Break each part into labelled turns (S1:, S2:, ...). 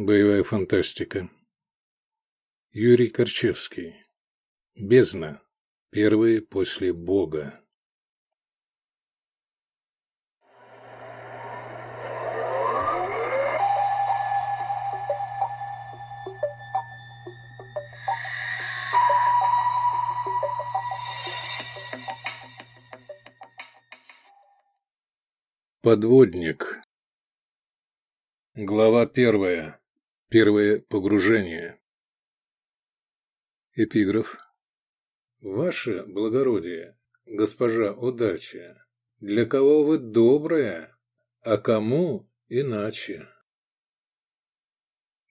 S1: Боевая фантастика. Юрий Корчевский. Бездна. Первые после Бога. Подводник. Глава первая. Первое погружение. Эпиграф. Ваше благородие, госпожа удача, для кого вы добрая, а кому иначе?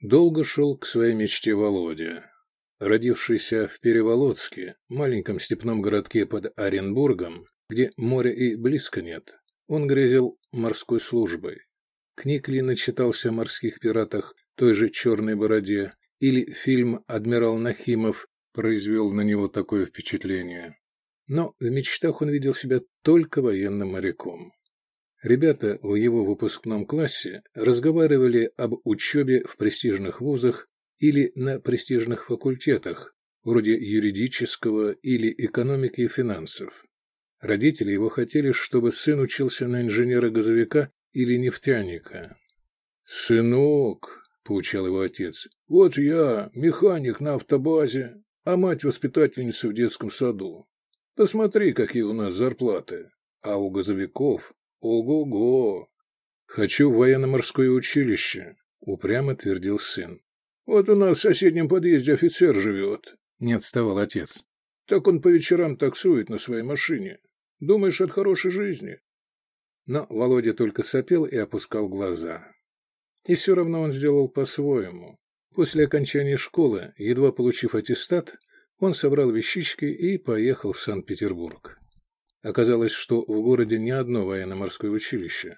S1: Долго шел к своей мечте Володя. Родившийся в Переволодске, маленьком степном городке под Оренбургом, где моря и близко нет, он грезил морской службой. Книг ли начитался о морских пиратах той же «Черной бороде», или фильм «Адмирал Нахимов» произвел на него такое впечатление. Но в мечтах он видел себя только военным моряком. Ребята в его выпускном классе разговаривали об учебе в престижных вузах или на престижных факультетах, вроде юридического или экономики и финансов. Родители его хотели, чтобы сын учился на инженера-газовика или нефтяника. «Сынок», — поучал его отец, — «вот я, механик на автобазе, а мать воспитательница в детском саду. Посмотри, какие у нас зарплаты. А у газовиков ого-го. Хочу в военно-морское училище, упрямо твердил сын. Вот у нас в соседнем подъезде офицер живет, не отставал отец. Так он по вечерам таксует на своей машине. Думаешь, от хорошей жизни? Но Володя только сопел и опускал глаза. И все равно он сделал по-своему. После окончания школы, едва получив аттестат, он собрал вещички и поехал в Санкт-Петербург. Оказалось, что в городе не одно военно-морское училище.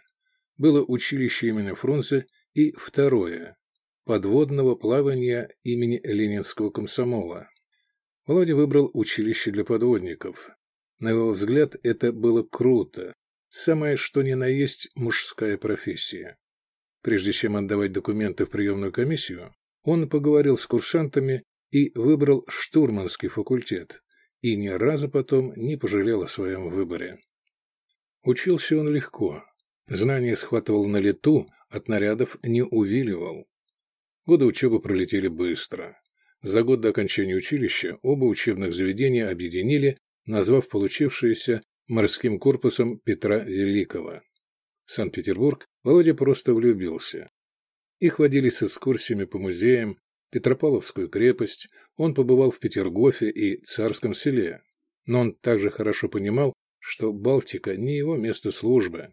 S1: Было училище имени Фрунзе и второе – подводного плавания имени Ленинского комсомола. Володя выбрал училище для подводников. На его взгляд, это было круто. Самое что ни на есть мужская профессия. Прежде чем отдавать документы в приемную комиссию, он поговорил с курсантами и выбрал штурманский факультет, и ни разу потом не пожалел о своем выборе. Учился он легко. Знания схватывал на лету, от нарядов не увиливал. Годы учебы пролетели быстро. За год до окончания училища оба учебных заведения объединили назвав получившееся морским корпусом Петра Великого. Санкт-Петербург Володя просто влюбился. Их водили с экскурсиями по музеям, Петропавловскую крепость, он побывал в Петергофе и Царском селе. Но он также хорошо понимал, что Балтика не его место службы.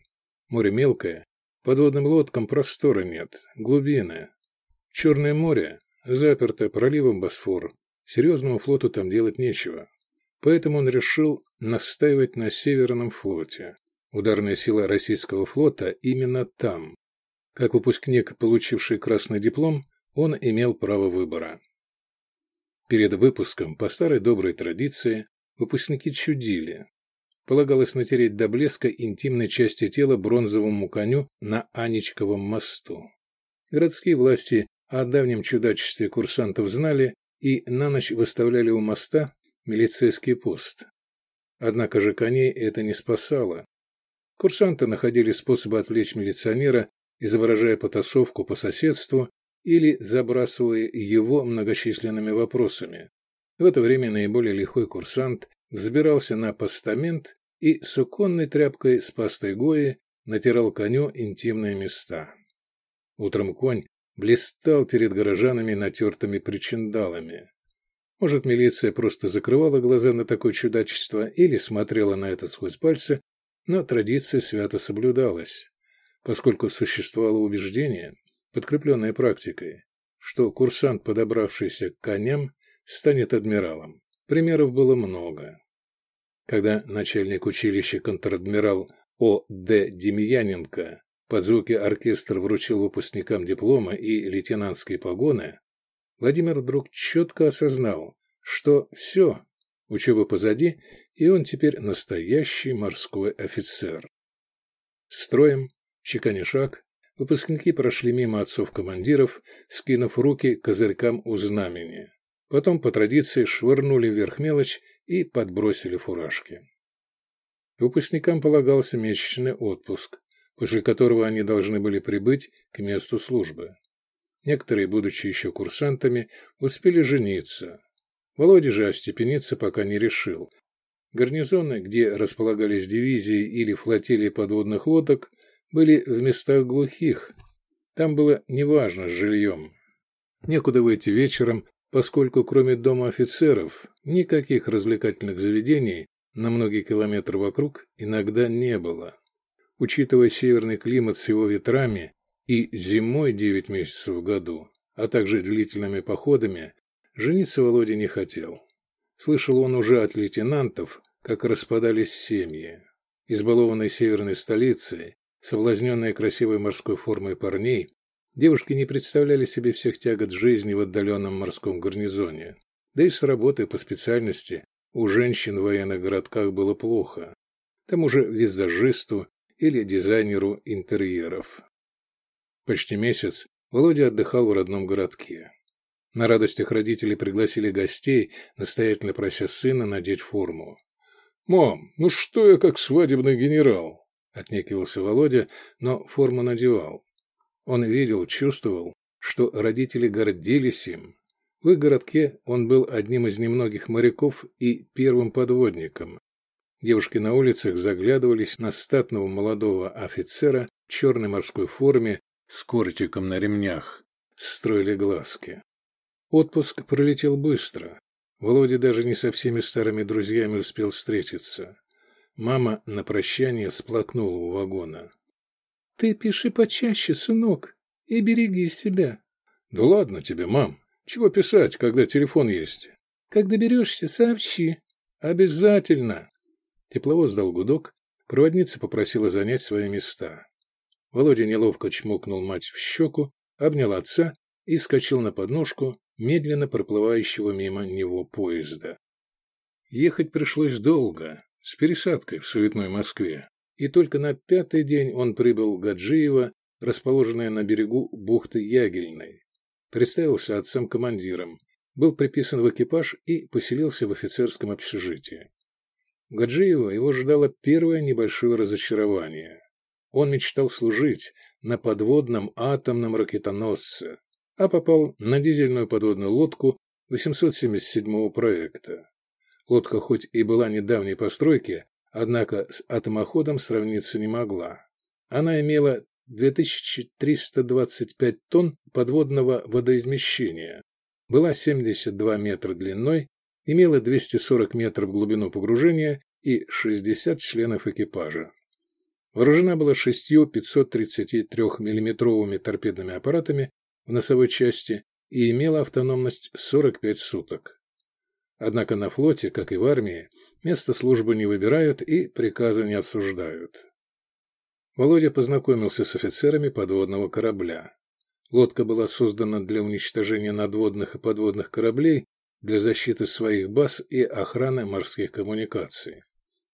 S1: Море мелкое, подводным лодкам простора нет, глубины. Черное море, заперто проливом Босфор, серьезному флоту там делать нечего. Поэтому он решил настаивать на Северном флоте. Ударная сила российского флота именно там. Как выпускник, получивший красный диплом, он имел право выбора. Перед выпуском, по старой доброй традиции, выпускники чудили. Полагалось натереть до блеска интимной части тела бронзовому коню на Анечковом мосту. Городские власти о давнем чудачестве курсантов знали и на ночь выставляли у моста милицейский пост. Однако же коней это не спасало. Курсанты находили способы отвлечь милиционера, изображая потасовку по соседству или забрасывая его многочисленными вопросами. В это время наиболее лихой курсант взбирался на постамент и суконной тряпкой с пастой Гои натирал коню интимные места. Утром конь блистал перед горожанами натертыми причиндалами. Может, милиция просто закрывала глаза на такое чудачество или смотрела на это сквозь пальцы, но традиция свято соблюдалась, поскольку существовало убеждение, подкрепленное практикой, что курсант, подобравшийся к коням, станет адмиралом. Примеров было много. Когда начальник училища контр-адмирал О. Д. Демьяненко под звуки оркестра вручил выпускникам диплома и лейтенантские погоны, Владимир вдруг четко осознал, что все, учеба позади, и он теперь настоящий морской офицер. Строем, чеканя шаг, выпускники прошли мимо отцов-командиров, скинув руки козырькам у знамени. Потом, по традиции, швырнули вверх мелочь и подбросили фуражки. Выпускникам полагался месячный отпуск, после которого они должны были прибыть к месту службы. Некоторые, будучи еще курсантами, успели жениться. Володя же остепениться пока не решил. Гарнизоны, где располагались дивизии или флотилии подводных лодок, были в местах глухих. Там было неважно с жильем. Некуда выйти вечером, поскольку кроме дома офицеров никаких развлекательных заведений на многие километры вокруг иногда не было. Учитывая северный климат с его ветрами и зимой 9 месяцев в году, а также длительными походами, жениться Володя не хотел. Слышал он уже от лейтенантов, как распадались семьи. Избалованной северной столицей, соблазненные красивой морской формой парней, девушки не представляли себе всех тягот жизни в отдаленном морском гарнизоне. Да и с работой по специальности у женщин в военных городках было плохо. К тому же визажисту или дизайнеру интерьеров. Почти месяц Володя отдыхал в родном городке. На радостях родители пригласили гостей, настоятельно прося сына надеть форму. «Мам, ну что я как свадебный генерал?» — отнекивался Володя, но форму надевал. Он видел, чувствовал, что родители гордились им. В их городке он был одним из немногих моряков и первым подводником. Девушки на улицах заглядывались на статного молодого офицера в черной морской форме с кортиком на ремнях, строили глазки. Отпуск пролетел быстро. Володя даже не со всеми старыми друзьями успел встретиться. Мама на прощание сплакнула у вагона. — Ты пиши почаще, сынок, и береги себя. — Да ладно тебе, мам. Чего писать, когда телефон есть? — Как доберешься, сообщи. — Обязательно. Тепловоз дал гудок, проводница попросила занять свои места. Володя неловко чмокнул мать в щеку, обнял отца и скочил на подножку медленно проплывающего мимо него поезда. Ехать пришлось долго, с пересадкой в суетной Москве, и только на пятый день он прибыл в Гаджиево, расположенное на берегу бухты Ягельной. Представился отцом-командиром, был приписан в экипаж и поселился в офицерском общежитии. В Гаджиево его ждало первое небольшое разочарование. Он мечтал служить на подводном атомном ракетоносце, а попал на дизельную подводную лодку 877 проекта. Лодка хоть и была недавней постройки, однако с атомоходом сравниться не могла. Она имела 2325 тонн подводного водоизмещения, была 72 метра длиной, имела 240 метров глубину погружения и 60 членов экипажа. Вооружена была шестью 533 миллиметровыми торпедными аппаратами в носовой части и имела автономность 45 суток. Однако на флоте, как и в армии, место службы не выбирают и приказы не обсуждают. Володя познакомился с офицерами подводного корабля. Лодка была создана для уничтожения надводных и подводных кораблей, для защиты своих баз и охраны морских коммуникаций.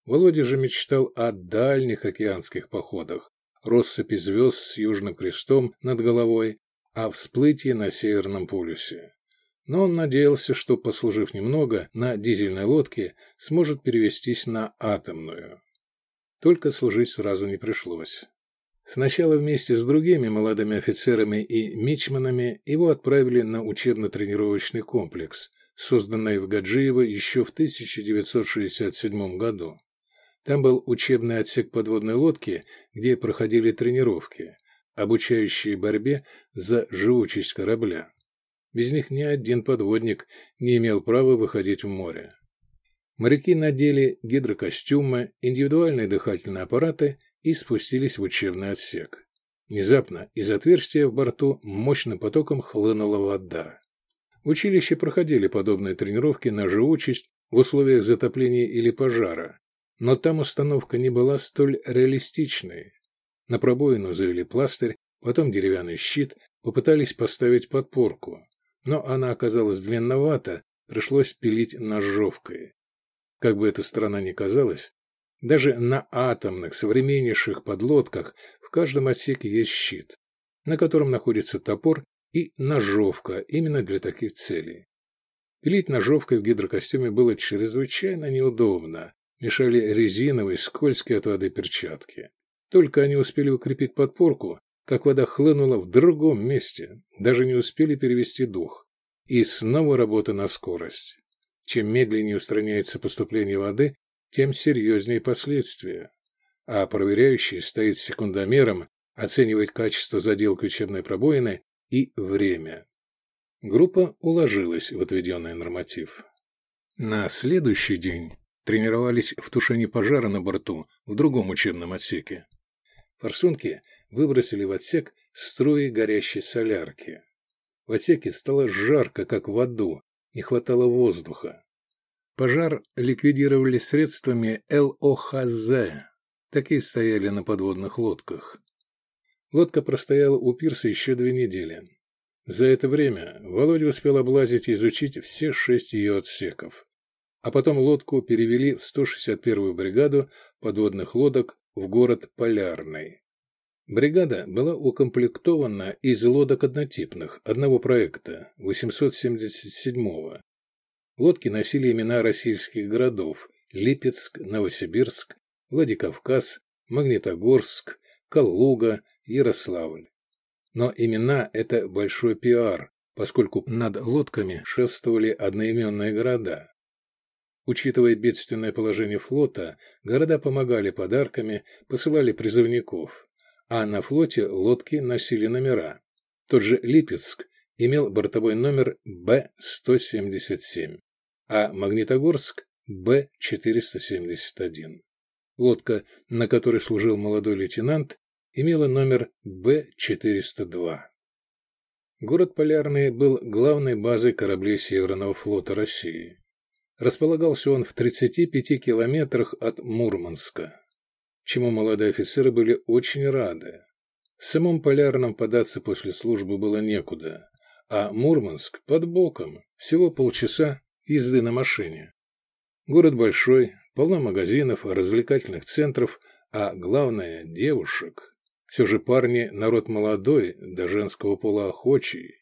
S1: Володя же мечтал о дальних океанских походах, россыпи звезд с южным крестом над головой, о всплытии на Северном полюсе. Но он надеялся, что, послужив немного на дизельной лодке, сможет перевестись на атомную. Только служить сразу не пришлось. Сначала вместе с другими молодыми офицерами и мичманами его отправили на учебно-тренировочный комплекс, созданный в Гаджиево еще в 1967 году. Там был учебный отсек подводной лодки, где проходили тренировки, обучающие борьбе за живучесть корабля. Без них ни один подводник не имел права выходить в море. Моряки надели гидрокостюмы, индивидуальные дыхательные аппараты и спустились в учебный отсек. Внезапно из отверстия в борту мощным потоком хлынула вода. В училище проходили подобные тренировки на живучесть в условиях затопления или пожара, но там установка не была столь реалистичной. На пробоину завели пластырь, потом деревянный щит, попытались поставить подпорку, но она оказалась длинновата, пришлось пилить ножовкой. Как бы эта страна ни казалась, даже на атомных современнейших подлодках в каждом отсеке есть щит. на котором находится топор и ножовка именно для таких целей. Пилить ножовкой в гидрокостюме было чрезвычайно неудобно, мешали резиновые, скользкие от воды перчатки. Только они успели укрепить подпорку, как вода хлынула в другом месте, даже не успели перевести дух. И снова работа на скорость. Чем медленнее устраняется поступление воды, тем серьезнее последствия. А проверяющий стоит секундомером, оценивает качество заделки учебной пробоины и время. Группа уложилась в отведенный норматив. На следующий день тренировались в тушении пожара на борту в другом учебном отсеке. Форсунки выбросили в отсек струи горящей солярки. В отсеке стало жарко, как в аду, не хватало воздуха. Пожар ликвидировали средствами ЛОХЗ. Такие стояли на подводных лодках. Лодка простояла у пирса еще две недели. За это время Володя успел облазить и изучить все шесть ее отсеков. А потом лодку перевели в 161-ю бригаду подводных лодок в город Полярный. Бригада была укомплектована из лодок однотипных, одного проекта, 877-го. Лодки носили имена российских городов – Липецк, Новосибирск, Владикавказ, Магнитогорск, Калуга, Ярославль. Но имена – это большой пиар, поскольку над лодками шефствовали одноименные города. Учитывая бедственное положение флота, города помогали подарками, посылали призывников, а на флоте лодки носили номера. Тот же Липецк имел бортовой номер Б-177, а Магнитогорск – Б-471. Лодка, на которой служил молодой лейтенант, имела номер Б-402. Город Полярный был главной базой кораблей Северного флота России. Располагался он в 35 километрах от Мурманска, чему молодые офицеры были очень рады. В самом Полярном податься после службы было некуда, а Мурманск под боком, всего полчаса езды на машине. Город большой, полно магазинов, развлекательных центров, а главное – девушек. Все же парни – народ молодой, до женского пола охочий.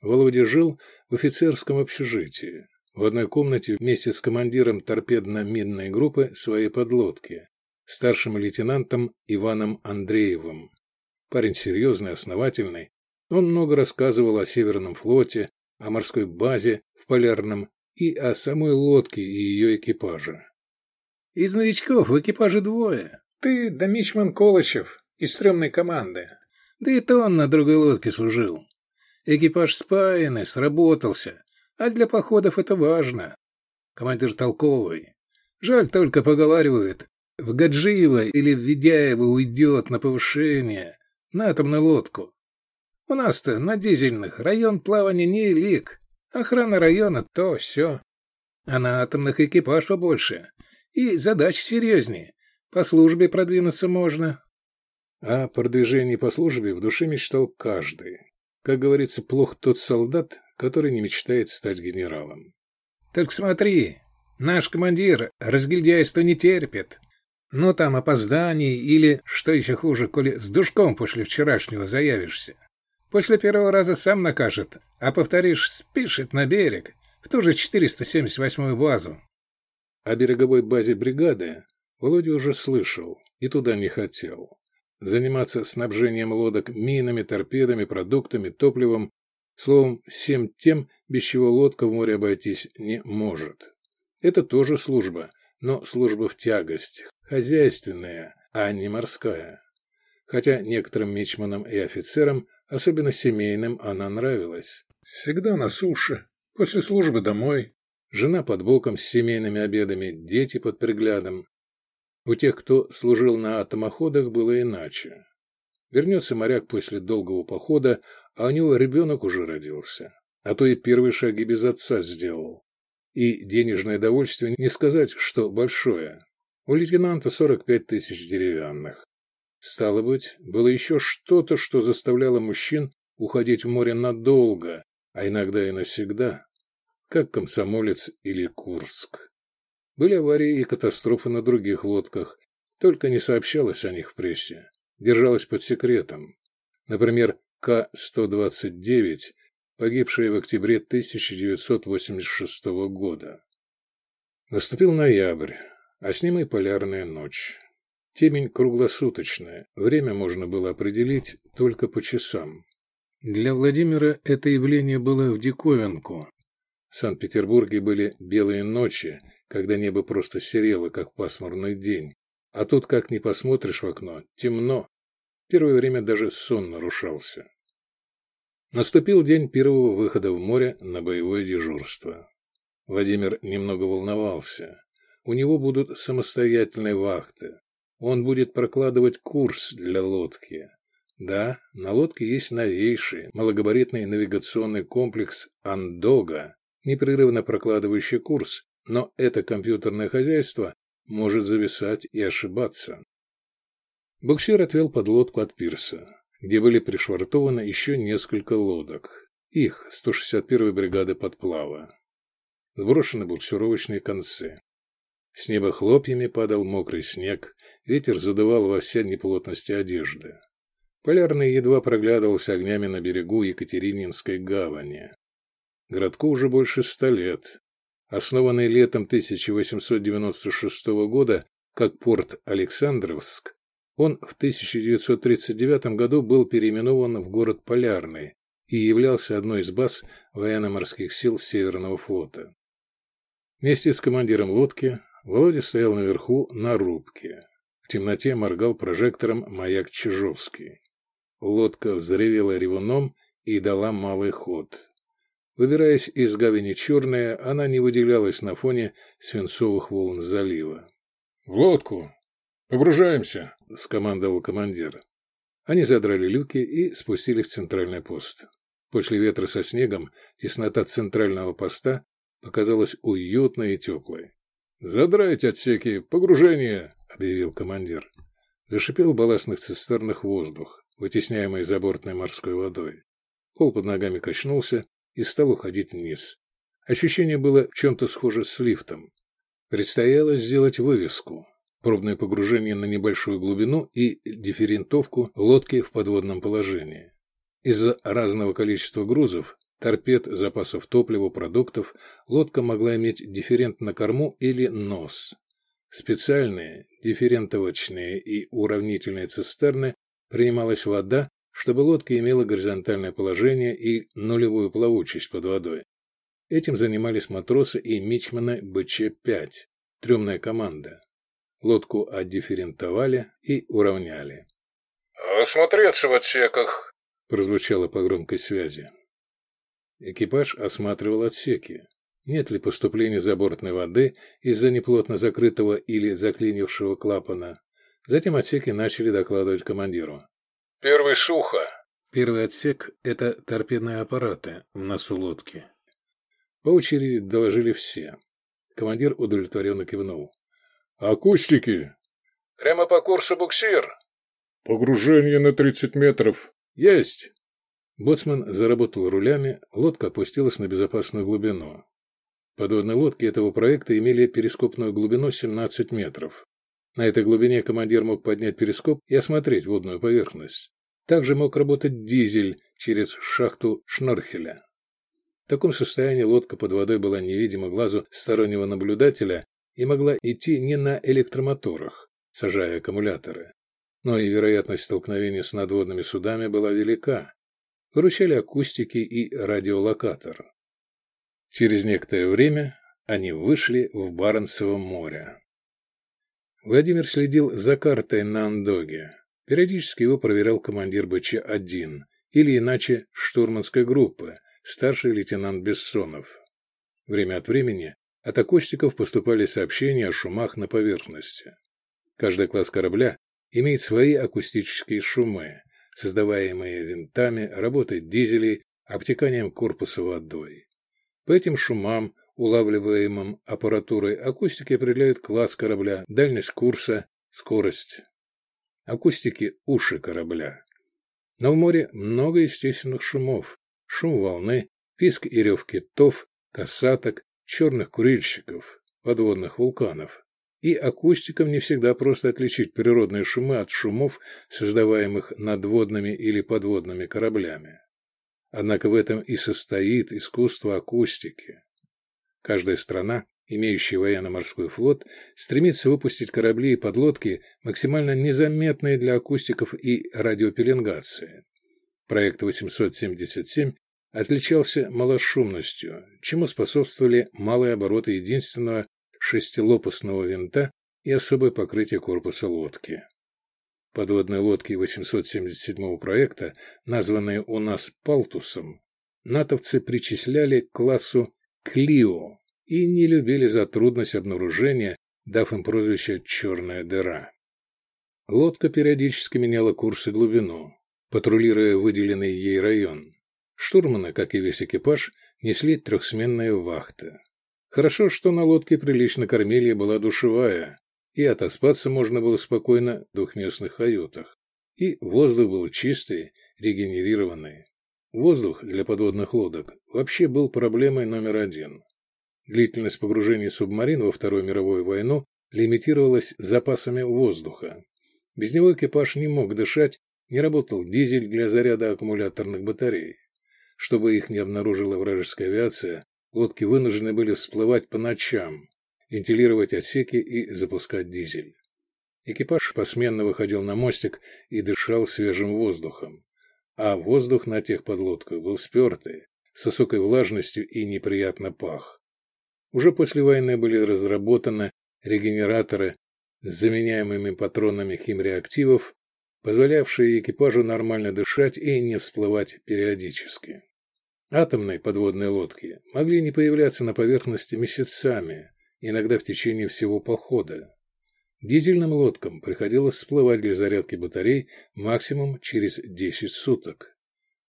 S1: Володя жил в офицерском общежитии, в одной комнате вместе с командиром торпедно-минной группы своей подлодки, старшим лейтенантом Иваном Андреевым. Парень серьезный, основательный. Он много рассказывал о Северном флоте, о морской базе в Полярном и о самой лодке и ее экипаже. «Из новичков в экипаже двое. Ты да Мичман Колычев, из стрёмной команды. Да и то он на другой лодке служил. Экипаж спаянный, сработался. А для походов это важно. Командир толковый. Жаль, только поговаривают. В Гаджиево или в Ведяево уйдет на повышение. На атомную лодку. У нас-то на дизельных район плавания не лик. Охрана района то все. А на атомных экипаж побольше. И задач серьезнее. По службе продвинуться можно. О продвижении по службе в душе мечтал каждый. Как говорится, плох тот солдат, который не мечтает стать генералом. «Так смотри, наш командир разгильдяйство не терпит. Ну там опозданий или, что еще хуже, коли с душком после вчерашнего заявишься. После первого раза сам накажет, а повторишь, спишет на берег, в ту же 478-ю базу». О береговой базе бригады Володя уже слышал и туда не хотел заниматься снабжением лодок минами, торпедами, продуктами, топливом, словом, всем тем, без чего лодка в море обойтись не может. Это тоже служба, но служба в тягость, хозяйственная, а не морская. Хотя некоторым мичманам и офицерам, особенно семейным, она нравилась. Всегда на суше, после службы домой, жена под боком с семейными обедами, дети под приглядом. У тех, кто служил на атомоходах, было иначе. Вернется моряк после долгого похода, а у него ребенок уже родился. А то и первые шаги без отца сделал. И денежное довольствие не сказать, что большое. У лейтенанта 45 тысяч деревянных. Стало быть, было еще что-то, что заставляло мужчин уходить в море надолго, а иногда и навсегда, как комсомолец или Курск. Были аварии и катастрофы на других лодках, только не сообщалось о них в прессе, держалось под секретом. Например, К-129, погибшая в октябре 1986 года. Наступил ноябрь, а с ним и полярная ночь. Темень круглосуточная, время можно было определить только по часам. Для Владимира это явление было в диковинку. В Санкт-Петербурге были белые ночи, когда небо просто серело, как пасмурный день. А тут, как ни посмотришь в окно, темно. Первое время даже сон нарушался. Наступил день первого выхода в море на боевое дежурство. Владимир немного волновался. У него будут самостоятельные вахты. Он будет прокладывать курс для лодки. Да, на лодке есть новейший, малогабаритный навигационный комплекс «Андога», непрерывно прокладывающий курс, но это компьютерное хозяйство может зависать и ошибаться. Буксир отвел подлодку от пирса, где были пришвартованы еще несколько лодок. Их 161-й бригады подплава. Сброшены буксировочные концы. С неба хлопьями падал мокрый снег, ветер задувал во все неплотности одежды. Полярный едва проглядывался огнями на берегу Екатерининской гавани. Городку уже больше ста лет. Основанный летом 1896 года как порт Александровск, он в 1939 году был переименован в город Полярный и являлся одной из баз военно-морских сил Северного флота. Вместе с командиром лодки Володя стоял наверху на рубке. В темноте моргал прожектором маяк Чижовский. Лодка взревела ревуном и дала малый ход. Выбираясь из гавани черная, она не выделялась на фоне свинцовых волн залива. — В лодку! Погружаемся! — скомандовал командир. Они задрали люки и спустились в центральный пост. После ветра со снегом теснота центрального поста показалась уютной и теплой. «Задрайте отсеки! Погружение!» — объявил командир. Зашипел в балластных цистернах воздух, вытесняемый забортной морской водой. Пол под ногами качнулся, и стал уходить вниз. Ощущение было в чем-то схоже с лифтом. Предстояло сделать вывеску, пробное погружение на небольшую глубину и дифферентовку лодки в подводном положении. Из-за разного количества грузов, торпед, запасов топлива, продуктов, лодка могла иметь дифферент на корму или нос. Специальные, дифферентовочные и уравнительные цистерны принималась вода, чтобы лодка имела горизонтальное положение и нулевую плавучесть под водой. Этим занимались матросы и мичманы БЧ-5, трюмная команда. Лодку отдифферентовали и уравняли.
S2: «Осмотреться в отсеках», —
S1: прозвучало по громкой связи. Экипаж осматривал отсеки. Нет ли поступления забортной воды из-за неплотно закрытого или заклинившего клапана. Затем отсеки начали докладывать командиру.
S2: Первый сухо.
S1: Первый отсек – это торпедные аппараты в носу лодки. По очереди доложили все. Командир удовлетворенно кивнул. «Акустики!»
S2: «Прямо по курсу буксир!»
S1: «Погружение на 30 метров!» «Есть!» Боцман заработал рулями, лодка опустилась на безопасную глубину. Подводные лодки этого проекта имели перископную глубину 17 метров. На этой глубине командир мог поднять перископ и осмотреть водную поверхность. Также мог работать дизель через шахту Шнорхеля. В таком состоянии лодка под водой была невидима глазу стороннего наблюдателя и могла идти не на электромоторах, сажая аккумуляторы. Но и вероятность столкновения с надводными судами была велика. Выручали акустики и радиолокатор. Через некоторое время они вышли в Баренцево море. Владимир следил за картой на Андоге. Периодически его проверял командир БЧ-1 или иначе штурманской группы, старший лейтенант Бессонов. Время от времени от акустиков поступали сообщения о шумах на поверхности. Каждый класс корабля имеет свои акустические шумы, создаваемые винтами, работой дизелей, обтеканием корпуса водой. По этим шумам, улавливаемым аппаратурой, акустики определяют класс корабля, дальность курса, скорость акустики уши корабля. Но в море много естественных шумов. Шум волны, писк и рев китов, касаток, черных курильщиков, подводных вулканов. И акустикам не всегда просто отличить природные шумы от шумов, создаваемых надводными или подводными кораблями. Однако в этом и состоит искусство акустики. Каждая страна, имеющая военно-морской флот, стремится выпустить корабли и подлодки, максимально незаметные для акустиков и радиопеленгации. Проект 877 отличался малошумностью, чему способствовали малые обороты единственного шестилопастного винта и особое покрытие корпуса лодки. Подводные лодки 877 проекта, названные у нас «Палтусом», натовцы причисляли к классу «Клио» и не любили за трудность обнаружения, дав им прозвище «Черная дыра». Лодка периодически меняла курс и глубину, патрулируя выделенный ей район. Штурманы, как и весь экипаж, несли трехсменные вахты. Хорошо, что на лодке прилично кормили была душевая, и отоспаться можно было спокойно в двухместных каютах. И воздух был чистый, регенерированный. Воздух для подводных лодок вообще был проблемой номер один. Длительность погружения субмарин во Вторую мировую войну лимитировалась запасами воздуха. Без него экипаж не мог дышать, не работал дизель для заряда аккумуляторных батарей. Чтобы их не обнаружила вражеская авиация, лодки вынуждены были всплывать по ночам, вентилировать отсеки и запускать дизель. Экипаж посменно выходил на мостик и дышал свежим воздухом. А воздух на тех подлодках был спертый, с высокой влажностью и неприятно пах. Уже после войны были разработаны регенераторы с заменяемыми патронами химреактивов, позволявшие экипажу нормально дышать и не всплывать периодически. Атомные подводные лодки могли не появляться на поверхности месяцами, иногда в течение всего похода. Дизельным лодкам приходилось всплывать для зарядки батарей максимум через 10 суток.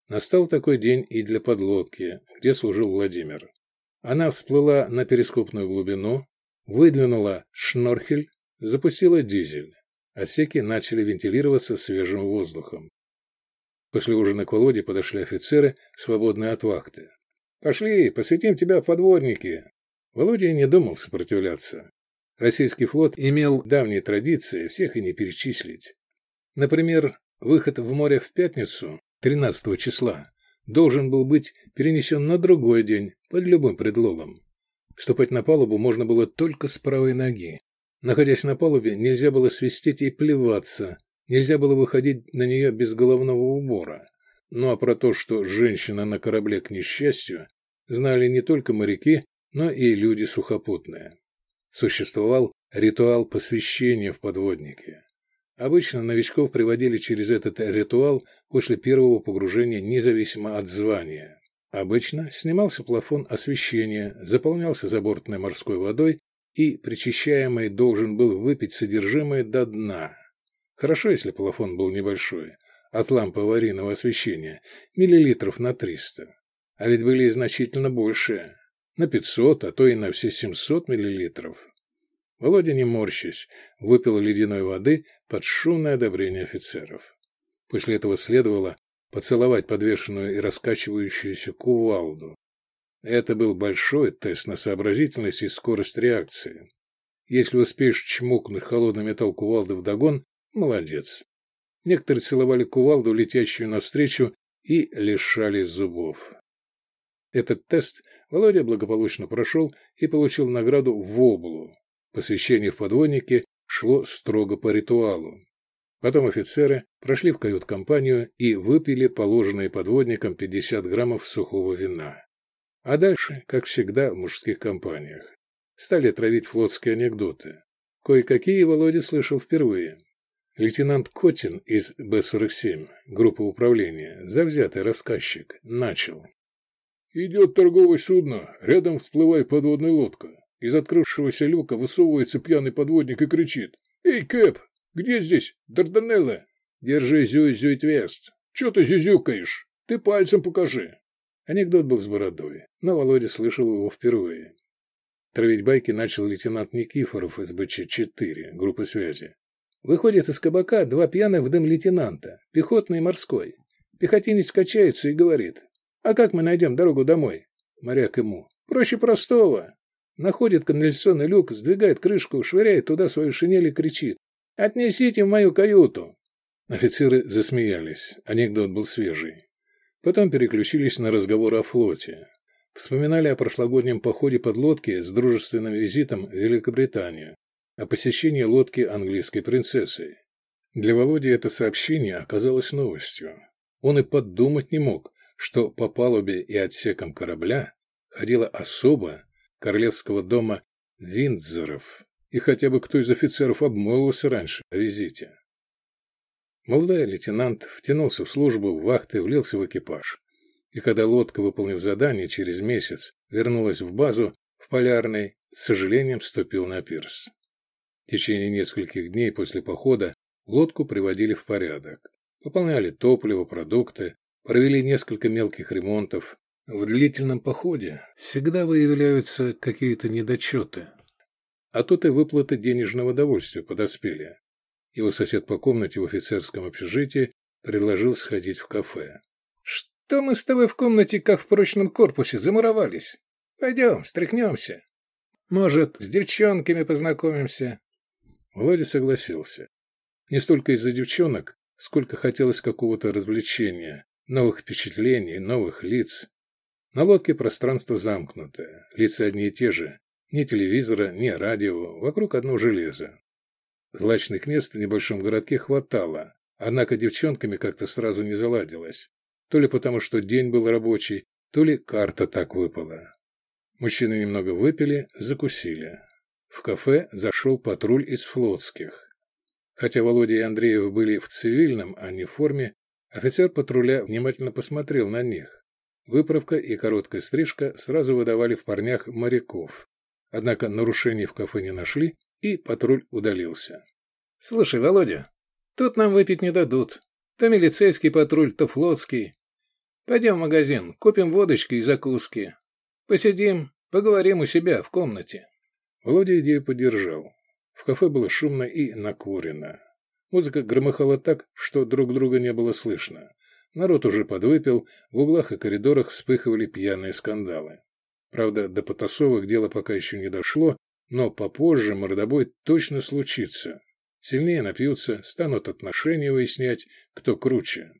S1: Настал такой день и для подлодки, где служил Владимир. Она всплыла на перископную глубину, выдвинула шнорхель, запустила дизель. Отсеки начали вентилироваться свежим воздухом. После ужина к Володе подошли офицеры, свободные от вахты. «Пошли, посвятим тебя в подводники!» Володя не думал сопротивляться. Российский флот имел давние традиции, всех и не перечислить. Например, выход в море в пятницу, 13 числа, должен был быть перенесен на другой день, под любым предлогом. Ступать на палубу можно было только с правой ноги. Находясь на палубе, нельзя было свистеть и плеваться, нельзя было выходить на нее без головного убора. Ну а про то, что женщина на корабле к несчастью, знали не только моряки, но и люди сухопутные. Существовал ритуал посвящения в подводнике. Обычно новичков приводили через этот ритуал после первого погружения независимо от звания. Обычно снимался плафон освещения, заполнялся забортной морской водой и причащаемый должен был выпить содержимое до дна. Хорошо, если плафон был небольшой, от лампы аварийного освещения, миллилитров на 300. А ведь были и значительно больше, на 500, а то и на все 700 миллилитров. Володя, не морщись, выпил ледяной воды под шумное одобрение офицеров. После этого следовало поцеловать подвешенную и раскачивающуюся кувалду. Это был большой тест на сообразительность и скорость реакции. Если успеешь чмокнуть холодный металл кувалды вдогон, молодец. Некоторые целовали кувалду, летящую навстречу, и лишали зубов. Этот тест Володя благополучно прошел и получил награду в облу. Посвящение в подводнике шло строго по ритуалу. Потом офицеры прошли в кают-компанию и выпили положенные подводникам 50 граммов сухого вина. А дальше, как всегда в мужских компаниях, стали травить флотские анекдоты. Кое-какие Володя слышал впервые. Лейтенант Котин из Б-47, группы управления, завзятый рассказчик, начал. «Идет торговое судно, рядом всплывает подводная лодка. Из открывшегося люка высовывается пьяный подводник и кричит. «Эй, Кэп, где здесь Дарданелла? Держи зюй-зюй-твест. Че ты зюзюкаешь? Ты пальцем покажи. Анекдот был с бородой, но Володя слышал его впервые. Травить байки начал лейтенант Никифоров из БЧ-4, группы связи. Выходит из кабака два пьяных в дым лейтенанта, пехотный и морской. Пехотинец качается и говорит, «А как мы найдем дорогу домой?» Моряк ему, «Проще простого. Находит канализационный люк, сдвигает крышку, швыряет туда свою шинель и кричит. «Отнесите в мою каюту!» Офицеры засмеялись. Анекдот был свежий. Потом переключились на разговор о флоте. Вспоминали о прошлогоднем походе под лодки с дружественным визитом в Великобританию, о посещении лодки английской принцессы. Для Володи это сообщение оказалось новостью. Он и подумать не мог, что по палубе и отсекам корабля ходила особа королевского дома Виндзоров, и хотя бы кто из офицеров обмолвился раньше о визите. Молодой лейтенант втянулся в службу, в вахты, влился в экипаж. И когда лодка, выполнив задание через месяц, вернулась в базу, в Полярной, с сожалением ступил на пирс. В течение нескольких дней после похода лодку приводили в порядок. Пополняли топливо, продукты, провели несколько мелких ремонтов, в длительном походе всегда выявляются какие-то недочеты. А тут и выплаты денежного довольствия подоспели. Его сосед по комнате в офицерском общежитии предложил сходить в кафе. «Что мы с тобой в комнате, как в прочном корпусе, замуровались? Пойдем, стряхнемся. Может, с девчонками познакомимся?» Володя согласился. Не столько из-за девчонок, сколько хотелось какого-то развлечения, новых впечатлений, новых лиц. На лодке пространство замкнутое, лица одни и те же. Ни телевизора, ни радио, вокруг одно железо. Злачных мест в небольшом городке хватало, однако девчонками как-то сразу не заладилось. То ли потому, что день был рабочий, то ли карта так выпала. Мужчины немного выпили, закусили. В кафе зашел патруль из флотских. Хотя Володя и Андреев были в цивильном, а не в форме, офицер патруля внимательно посмотрел на них. Выправка и короткая стрижка сразу выдавали в парнях моряков. Однако нарушений в кафе не нашли, и патруль удалился. «Слушай, Володя, тут нам выпить не дадут. То милицейский патруль, то флотский. Пойдем в магазин, купим водочки и закуски. Посидим, поговорим у себя в комнате». Володя идею поддержал. В кафе было шумно и накурено. Музыка громыхала так, что друг друга не было слышно. Народ уже подвыпил, в углах и коридорах вспыхивали пьяные скандалы. Правда, до потасовок дело пока еще не дошло, но попозже мордобой точно случится. Сильнее напьются, станут отношения выяснять, кто круче.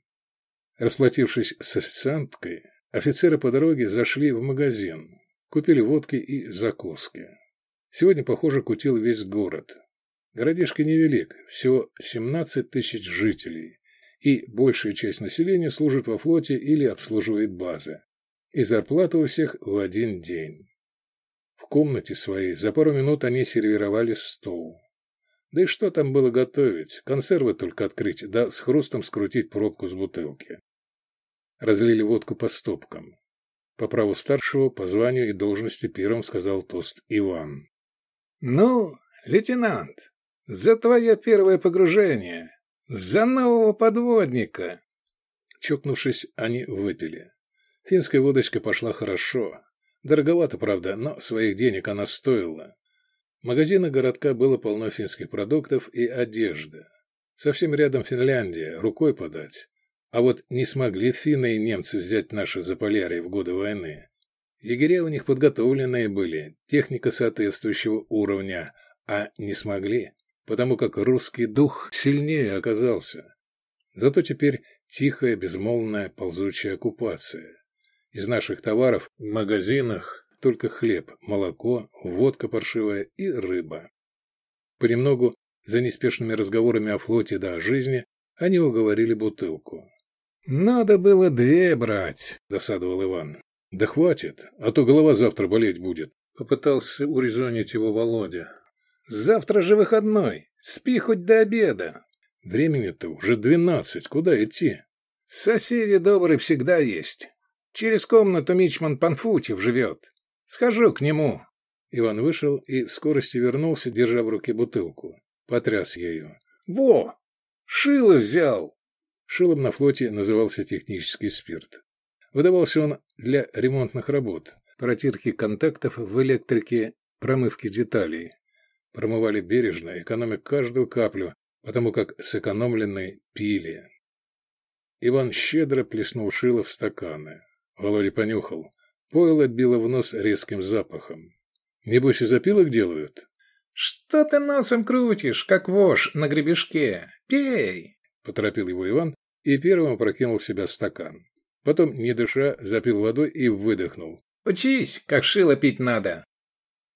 S1: Расплатившись с официанткой, офицеры по дороге зашли в магазин, купили водки и закуски. Сегодня, похоже, кутил весь город. Городишко невелик, всего 17 тысяч жителей, и большая часть населения служит во флоте или обслуживает базы. И зарплата у всех в один день. В комнате своей за пару минут они сервировали стол. Да и что там было готовить? Консервы только открыть, да с хрустом скрутить пробку с бутылки. Разлили водку по стопкам. По праву старшего, по званию и должности первым сказал тост Иван. «Ну, лейтенант, за твое первое погружение «За нового подводника!» Чокнувшись, они выпили. Финская водочка пошла хорошо. Дороговато, правда, но своих денег она стоила. В городка было полно финских продуктов и одежды. Совсем рядом Финляндия, рукой подать. А вот не смогли финны и немцы взять наши Заполярье в годы войны. Егеря у них подготовленные были, техника соответствующего уровня, а не смогли потому как русский дух сильнее оказался. Зато теперь тихая, безмолвная, ползучая оккупация. Из наших товаров в магазинах только хлеб, молоко, водка паршивая и рыба. Понемногу, за неспешными разговорами о флоте да о жизни, они уговорили бутылку. «Надо было две брать», — досадовал Иван. «Да хватит, а то голова завтра болеть будет», — попытался урезонить его Володя. Завтра же выходной. Спи хоть до обеда. Времени-то уже двенадцать. Куда идти? Соседи добрые всегда есть. Через комнату Мичман Панфутьев живет. Схожу к нему. Иван вышел и в скорости вернулся, держа в руке бутылку. Потряс ею. Во! Шило взял! Шилом на флоте назывался технический спирт. Выдавался он для ремонтных работ, протирки контактов в электрике, промывки деталей. Промывали бережно, экономя каждую каплю, потому как сэкономленной пили. Иван щедро плеснул шило в стаканы. Володя понюхал. Пойло било в нос резким запахом. Небось и запилок делают?
S3: Что ты носом крутишь, как вож на гребешке? Пей!
S1: Поторопил его Иван и первым опрокинул в себя стакан. Потом, не дыша, запил водой и выдохнул.
S3: Учись, как шило пить надо.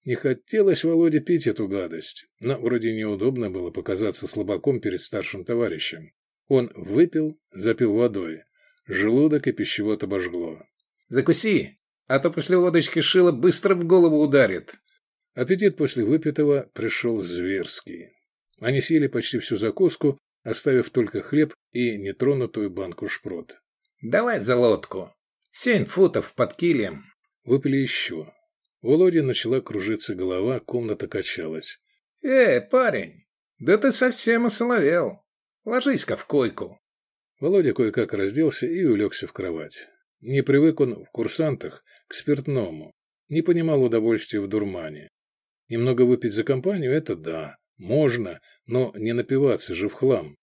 S1: Не хотелось Володе пить эту гадость, но вроде неудобно было показаться слабаком перед старшим товарищем. Он выпил, запил водой. Желудок и пищевод обожгло.
S3: «Закуси, а то после водочки шило быстро в голову ударит».
S1: Аппетит после выпитого пришел зверский. Они съели почти всю закуску, оставив только хлеб и нетронутую банку шпрот.
S3: «Давай за лодку. Семь футов под килем».
S1: Выпили еще. У Володе начала кружиться голова, комната качалась.
S3: «Эй, парень, да ты совсем осоловел. Ложись-ка в койку».
S1: Володя кое-как разделся и улегся в кровать. Не привык он в курсантах к спиртному, не понимал удовольствия в дурмане. Немного выпить за компанию – это да, можно, но не напиваться же в хлам.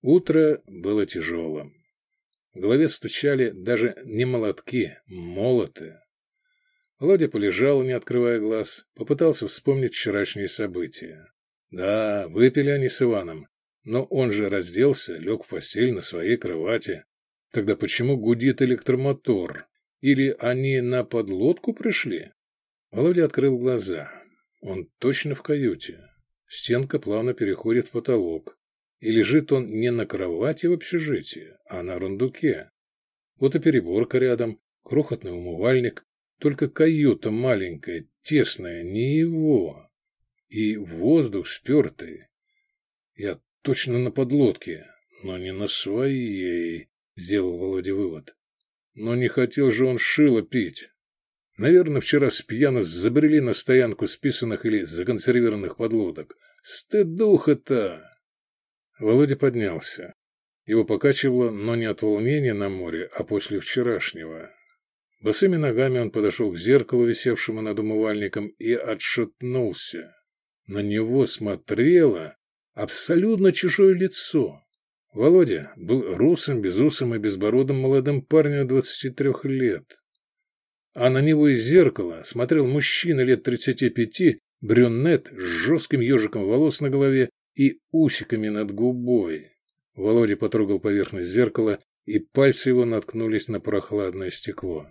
S1: Утро было тяжелым. В голове стучали даже не молотки, молоты. Володя полежал, не открывая глаз, попытался вспомнить вчерашние события. Да, выпили они с Иваном, но он же разделся, лег в постель на своей кровати. Тогда почему гудит электромотор? Или они на подлодку пришли? Володя открыл глаза. Он точно в каюте. Стенка плавно переходит в потолок. И лежит он не на кровати в общежитии, а на рундуке. Вот и переборка рядом, крохотный умывальник, только каюта маленькая, тесная, не его. И воздух спертый. Я точно на подлодке, но не на своей, сделал Володя вывод. Но не хотел же он шило пить. Наверное, вчера с пьяно забрели на стоянку списанных или законсервированных подлодок. Стыдуха-то! Володя поднялся. Его покачивало, но не от волнения на море, а после вчерашнего. Босыми ногами он подошел к зеркалу, висевшему над умывальником, и отшатнулся. На него смотрело абсолютно чужое лицо. Володя был русым, безусым и безбородым молодым парнем 23 лет. А на него из зеркала смотрел мужчина лет 35, брюнет с жестким ежиком волос на голове и усиками над губой. Володя потрогал поверхность зеркала, и пальцы его наткнулись на прохладное стекло.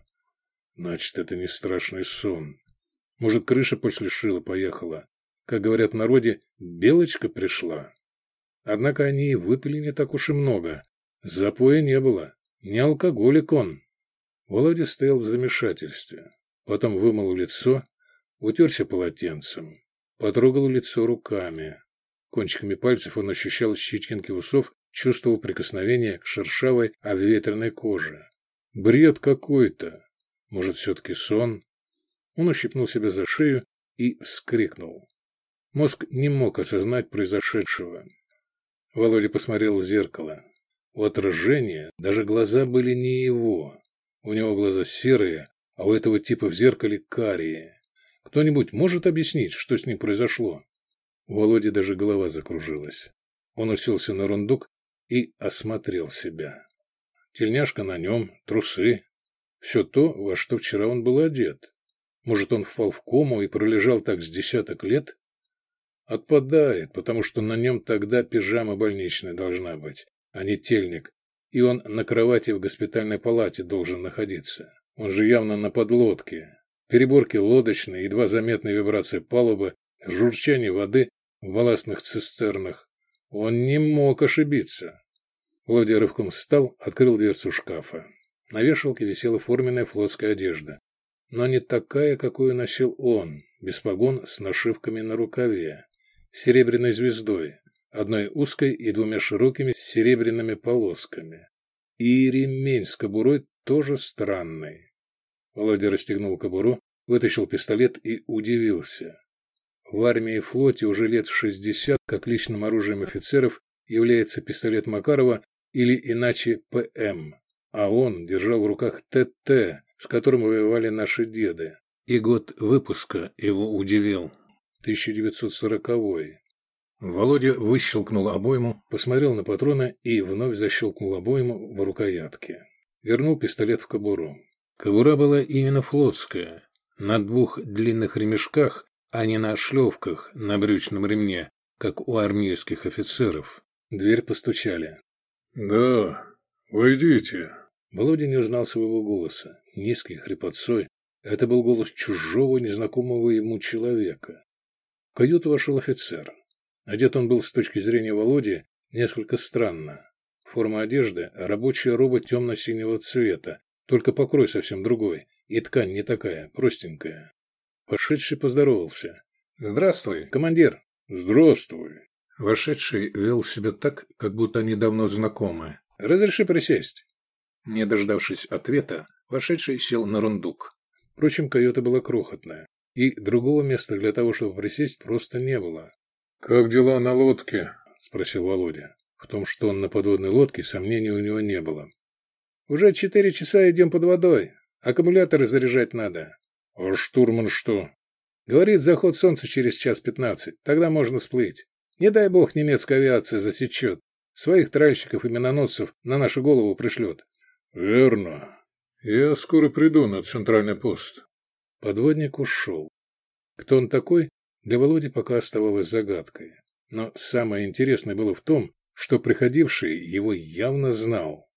S1: Значит, это не страшный сон. Может, крыша после шила поехала. Как говорят в народе, белочка пришла. Однако они и выпили не так уж и много. Запоя не было. Не алкоголик он. Володя стоял в замешательстве. Потом вымыл лицо, утерся полотенцем. Потрогал лицо руками. Кончиками пальцев он ощущал щетинки усов, чувствовал прикосновение к шершавой обветренной коже. Бред какой-то. Может, все-таки сон? Он ощипнул себя за шею и вскрикнул. Мозг не мог осознать произошедшего. Володя посмотрел в зеркало. У отражения даже глаза были не его. У него глаза серые, а у этого типа в зеркале карие. Кто-нибудь может объяснить, что с ним произошло? У Володи даже голова закружилась. Он уселся на рундук и осмотрел себя. Тельняшка на нем, трусы, все то, во что вчера он был одет. Может, он впал в кому и пролежал так с десяток лет? Отпадает, потому что на нем тогда пижама больничная должна быть, а не тельник, и он на кровати в госпитальной палате должен находиться. Он же явно на подлодке. Переборки лодочные, едва заметные вибрации палубы, журчание воды в балластных цистернах. Он не мог ошибиться. Володя рывком встал, открыл дверцу шкафа. На вешалке висела форменная флотская одежда. Но не такая, какую носил он, без погон с нашивками на рукаве, серебряной звездой, одной узкой и двумя широкими серебряными полосками. И ремень с кобурой тоже странный. Володя расстегнул кобуру, вытащил пистолет и удивился. В армии и флоте уже лет шестьдесят, как личным оружием офицеров, является пистолет Макарова или иначе ПМ а он держал в руках ТТ, с которым воевали наши деды. И год выпуска его удивил. 1940-й. Володя выщелкнул обойму, посмотрел на патроны и вновь защелкнул обойму в рукоятке. Вернул пистолет в кобуру. Кобура была именно флотская. на двух длинных ремешках, а не на шлевках на брючном ремне, как у армейских офицеров. Дверь постучали.
S2: «Да, войдите».
S1: Володя не узнал своего голоса. Низкий, хрипотцой. Это был голос чужого, незнакомого ему человека. В каюту вошел офицер. Одет он был с точки зрения Володи несколько странно. Форма одежды – рабочая роба темно-синего цвета, только покрой совсем другой, и ткань не такая, простенькая. Вошедший поздоровался. «Здравствуй, командир!»
S2: «Здравствуй!»
S1: Вошедший вел себя так, как будто они давно знакомы. «Разреши присесть!» Не дождавшись ответа, вошедший сел на рундук. Впрочем, каюта была крохотная, и другого места для того, чтобы присесть, просто не было.
S2: «Как дела на лодке?»
S1: – спросил Володя. В том, что он на подводной лодке, сомнений у него не было. «Уже четыре часа идем под водой. Аккумуляторы заряжать надо».
S2: «А штурман что?»
S1: «Говорит, заход солнца через час пятнадцать. Тогда можно сплыть. Не дай бог немецкая авиация засечет. Своих тральщиков и миноносцев на нашу голову пришлет».
S2: «Верно. Я скоро приду на центральный пост».
S1: Подводник ушел. Кто он такой, для Володи пока оставалось загадкой. Но самое интересное было в том, что приходивший его явно знал.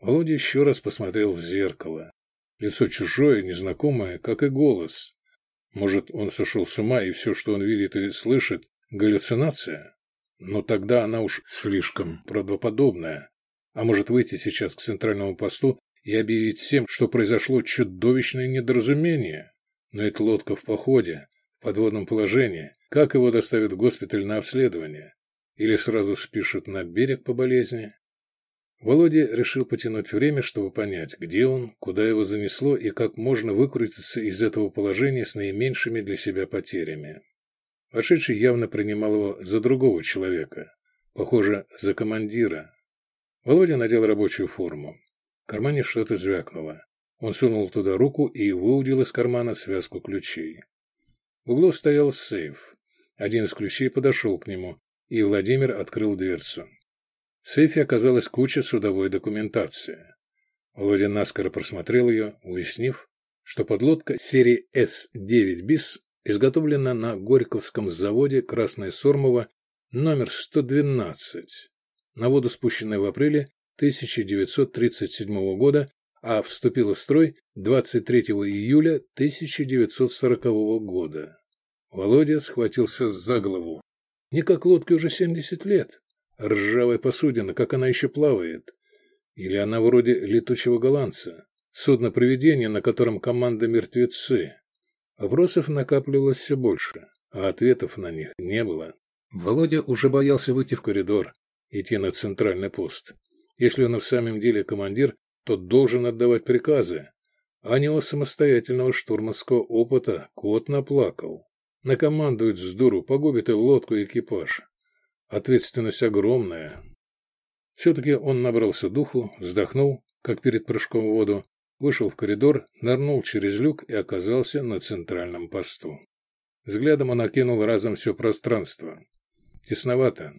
S1: Володя еще раз посмотрел в зеркало. Лицо чужое, незнакомое, как и голос. Может, он сошел с ума, и все, что он видит и слышит, галлюцинация? Но тогда она уж слишком правдоподобная. А может выйти сейчас к центральному посту и объявить всем, что произошло чудовищное недоразумение? Но это лодка в походе, в подводном положении. Как его доставят в госпиталь на обследование? Или сразу спишут на берег по болезни? Володя решил потянуть время, чтобы понять, где он, куда его занесло и как можно выкрутиться из этого положения с наименьшими для себя потерями. Вошедший явно принимал его за другого человека, похоже, за командира. Володя надел рабочую форму. Кармане что-то звякнуло. Он сунул туда руку и выудил из кармана связку ключей. В углу стоял сейф. Один из ключей подошел к нему, и Владимир открыл дверцу. В сейфе оказалась куча судовой документации. Володя наскоро просмотрел ее, уяснив, что подлодка серии С-9 БИС изготовлена на Горьковском заводе «Красная Сормова» номер 112, на воду спущенная в апреле 1937 года, а вступила в строй 23 июля 1940 года. Володя схватился за голову. Не как лодке уже 70 лет. Ржавая посудина, как она еще плавает. Или она вроде летучего голландца. Судно-привидение, на котором команда мертвецы. Вопросов накапливалось все больше, а ответов на них не было. Володя уже боялся выйти в коридор, идти на центральный пост. Если он в самом деле командир, то должен отдавать приказы. А него самостоятельного штурманского опыта кот наплакал. Накомандует с дуру, погубит и лодку, и экипаж. Ответственность огромная. Все-таки он набрался духу, вздохнул, как перед прыжком в воду, вышел в коридор, нырнул через люк и оказался на центральном посту. Взглядом он окинул разом все пространство. Тесновато.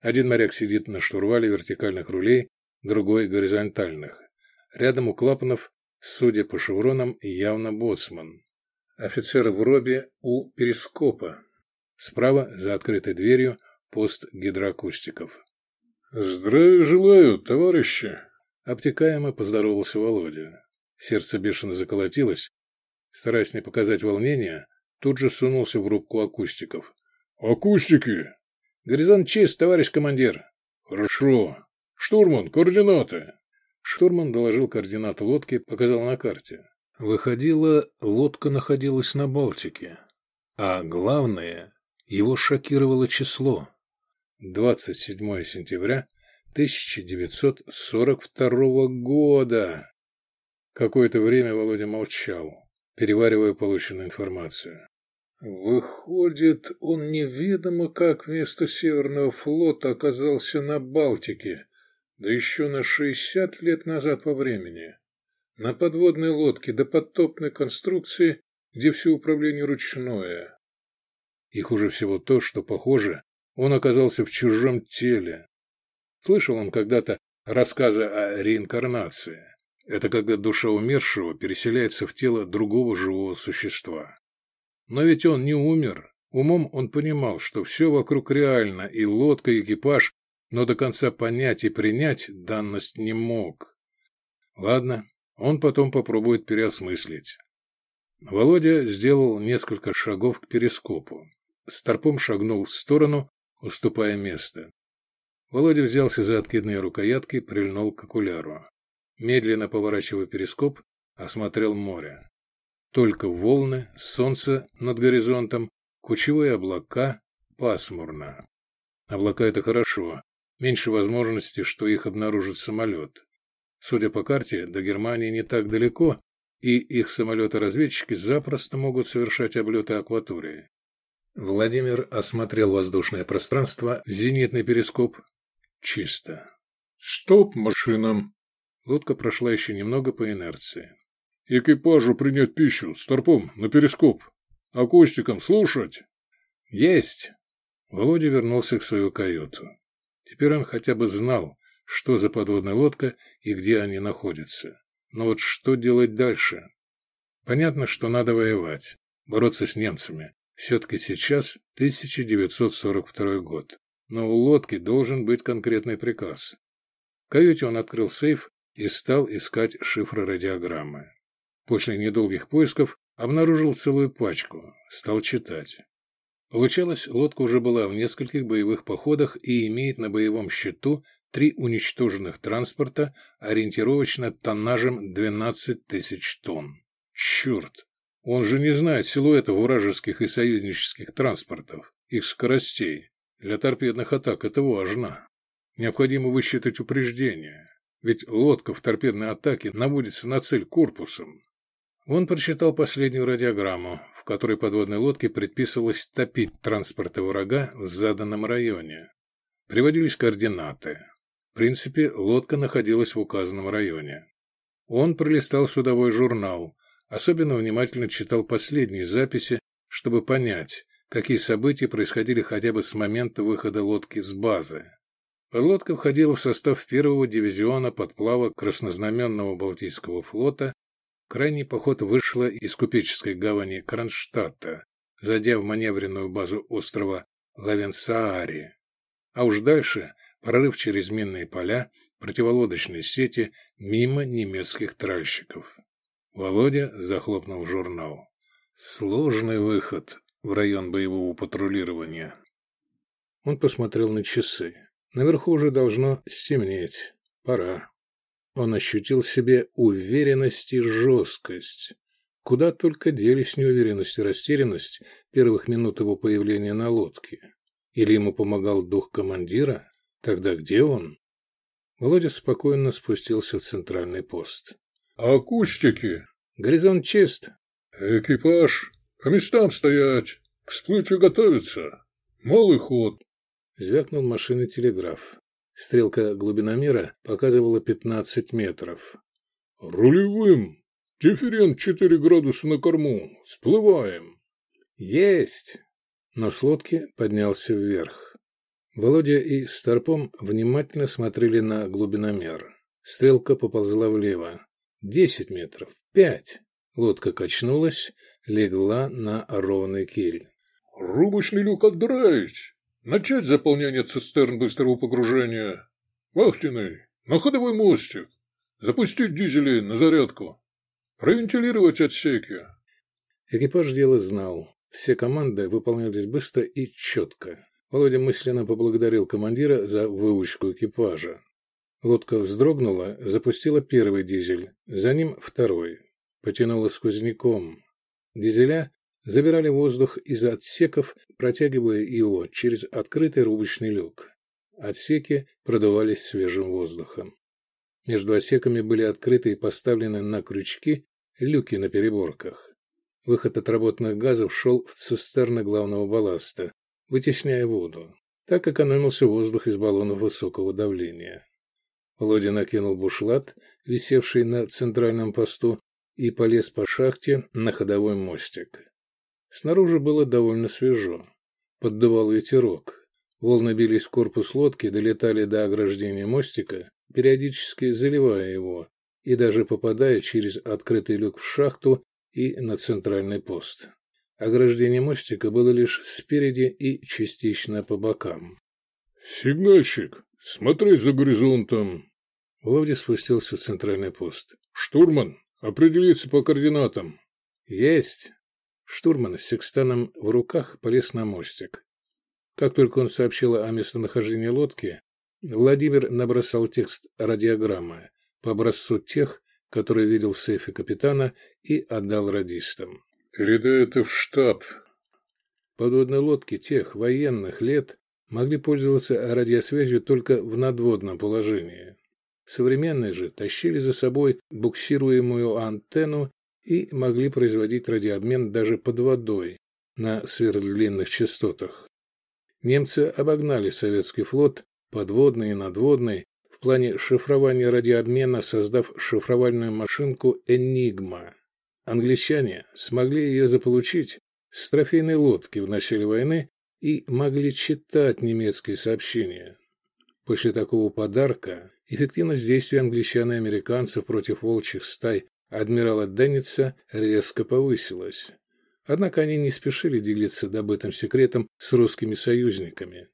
S1: Один моряк сидит на штурвале вертикальных рулей, другой – горизонтальных. Рядом у клапанов, судя по шевронам, явно боцман. Офицер в робе у перископа. Справа, за открытой дверью, пост гидроакустиков.
S2: «Здравия желаю, товарищи!»
S1: Обтекаемо поздоровался Володя. Сердце бешено заколотилось. Стараясь не показать волнения, тут же сунулся в рубку акустиков.
S2: «Акустики!»
S1: «Горизонт чист, товарищ командир!»
S2: «Хорошо. Штурман, координаты!»
S1: Штурман доложил координаты лодки, показал на карте. Выходило, лодка находилась на Балтике. А главное, его шокировало число. 27 сентября 1942 года. Какое-то время Володя молчал, переваривая полученную информацию. Выходит, он неведомо как вместо Северного флота оказался на Балтике, да еще на 60 лет назад по времени на подводной лодке до подтопной конструкции, где все управление ручное. И хуже всего то, что, похоже, он оказался в чужом теле. Слышал он когда-то рассказы о реинкарнации. Это когда душа умершего переселяется в тело другого живого существа. Но ведь он не умер. Умом он понимал, что все вокруг реально, и лодка, и экипаж, но до конца понять и принять данность не мог. Ладно, он потом попробует переосмыслить. Володя сделал несколько шагов к перископу. Старпом шагнул в сторону, уступая место. Володя взялся за откидные рукоятки, прильнул к окуляру. Медленно поворачивая перископ, осмотрел море. Только волны, солнце над горизонтом, кучевые облака, пасмурно. Облака — это хорошо. Меньше возможности, что их обнаружит самолет. Судя по карте, до Германии не так далеко, и их самолеты-разведчики запросто могут совершать облеты акватории. Владимир осмотрел воздушное пространство, зенитный перископ. Чисто.
S2: «Стоп машинам!»
S1: Лодка прошла еще немного по инерции.
S2: «Экипажу принять пищу, старпом, на перископ. Акустикам слушать?»
S1: «Есть!» Володя вернулся в свою каюту. Теперь он хотя бы знал, что за подводная лодка и где они находятся. Но вот что делать дальше? Понятно, что надо воевать, бороться с немцами, все-таки сейчас 1942 год, но у лодки должен быть конкретный приказ. В каюте он открыл сейф и стал искать шифры радиограммы. После недолгих поисков обнаружил целую пачку, стал читать. Получалось, лодка уже была в нескольких боевых походах и имеет на боевом счету три уничтоженных транспорта ориентировочно тоннажем 12 тысяч тонн. Черт! Он же не знает силуэтов вражеских и союзнических транспортов, их скоростей. Для торпедных атак это важно. Необходимо высчитать упреждение, ведь лодка в торпедной атаке наводится на цель корпусом. Он прочитал последнюю радиограмму, в которой подводной лодке предписывалось топить транспорты врага в заданном районе. Приводились координаты. В принципе, лодка находилась в указанном районе. Он пролистал судовой журнал, Особенно внимательно читал последние записи, чтобы понять, какие события происходили хотя бы с момента выхода лодки с базы. Подлодка входила в состав первого дивизиона подплава Краснознаменного Балтийского флота. Крайний поход вышла из купеческой гавани Кронштадта, зайдя в маневренную базу острова Лавенсаари. А уж дальше прорыв через минные поля, противолодочные сети мимо немецких тральщиков. Володя захлопнул журнал. Сложный выход в район боевого патрулирования. Он посмотрел на часы. Наверху уже должно стемнеть. Пора. Он ощутил в себе уверенность и жесткость. Куда только делись неуверенность и растерянность первых минут его появления на лодке. Или ему помогал дух командира? Тогда где он? Володя спокойно спустился в центральный пост.
S2: «Акустики!»
S1: «Горизонт чист!»
S2: «Экипаж! По местам стоять! К всплытию готовиться! Малый ход!»
S1: Звякнул машины телеграф. Стрелка глубиномера показывала 15 метров.
S2: «Рулевым! Дифферент 4 градуса на корму! Всплываем!»
S1: «Есть!» Но с лодки поднялся вверх. Володя и Старпом внимательно смотрели на глубиномер. Стрелка поползла влево. Десять метров. Пять. Лодка качнулась, легла на ровный киль.
S2: «Рубочный люк отдраить! Начать заполнение цистерн быстрого погружения! Вахтенный, на ходовой мостик! Запустить дизели на зарядку! Провентилировать отсеки!»
S1: Экипаж дело знал. Все команды выполнялись быстро и четко. Володя мысленно поблагодарил командира за выучку экипажа. Лодка вздрогнула, запустила первый дизель, за ним второй. Потянула сквозняком. Дизеля забирали воздух из отсеков, протягивая его через открытый рубочный люк. Отсеки продувались свежим воздухом. Между отсеками были открыты и поставлены на крючки люки на переборках. Выход отработанных газов шел в цистерны главного балласта, вытесняя воду. Так экономился воздух из баллонов высокого давления. Володя накинул бушлат, висевший на центральном посту, и полез по шахте на ходовой мостик. Снаружи было довольно свежо. Поддувал ветерок. Волны бились в корпус лодки, долетали до ограждения мостика, периодически заливая его, и даже попадая через открытый люк в шахту и на центральный пост. Ограждение мостика было лишь спереди и частично по бокам.
S2: «Сигнальщик, смотри за горизонтом!»
S1: Ловди спустился в центральный пост.
S2: «Штурман, определиться по координатам!»
S1: «Есть!» Штурман с секстаном в руках полез на мостик. Как только он сообщил о местонахождении лодки, Владимир набросал текст радиограммы по образцу тех, которые видел в сейфе капитана, и отдал радистам.
S2: «Передай это в штаб».
S1: Подводные лодки тех военных лет могли пользоваться радиосвязью только в надводном положении. Современные же тащили за собой буксируемую антенну и могли производить радиообмен даже под водой на сверхдлинных частотах. Немцы обогнали советский флот, подводный и надводный, в плане шифрования радиообмена, создав шифровальную машинку «Энигма». Англичане смогли ее заполучить с трофейной лодки в начале войны и могли читать немецкие сообщения. После такого подарка эффективность действий англичан и американцев против волчьих стай адмирала Денниса резко повысилась. Однако они не спешили делиться добытым секретом с русскими союзниками.